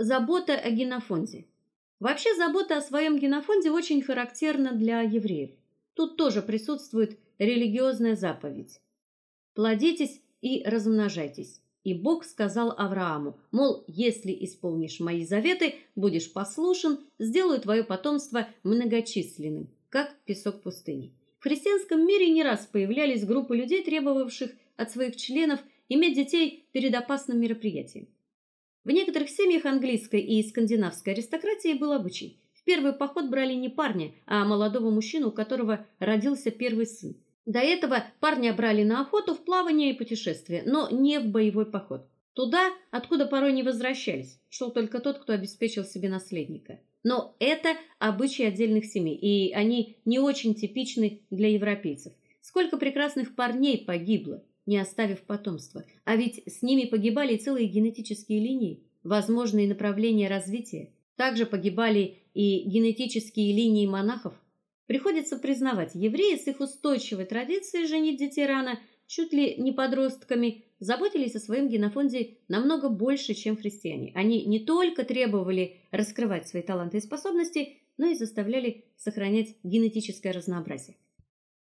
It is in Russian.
Забота о генофонде. Вообще забота о своем генофонде очень характерна для евреев. Тут тоже присутствует религиозная заповедь: плодитесь и размножайтесь. И Бог сказал Аврааму: мол, если исполнишь мои заветы, будешь послушен, сделаю твое потомство многочисленным, как песок пустыни. В христианском мире не раз появлялись группы людей, требовавших от своих членов иметь детей перед опасным мероприятием. В некоторых семьях английской и скандинавской аристократии был обычай: в первый поход брали не парня, а молодого мужчину, у которого родился первый сын. До этого парня брали на охоту, в плавание и путешествие, но не в боевой поход. Туда, откуда порой не возвращались. Шел только тот, кто обеспечил себе наследника. Но это обычаи отдельных семей, и они не очень типичны для европейцев. Сколько прекрасных парней погибло, не оставив потомства. А ведь с ними погибали целые генетические линии, возможные направления развития. Также погибали и генетические линии монахов. Приходится признавать, евреи с их устойчивой традицией женить детей рано, чуть ли не подростками, заботились о своем генофонде намного больше, чем христиане. Они не только требовали раскрывать свои таланты и способности, но и заставляли сохранять генетическое разнообразие.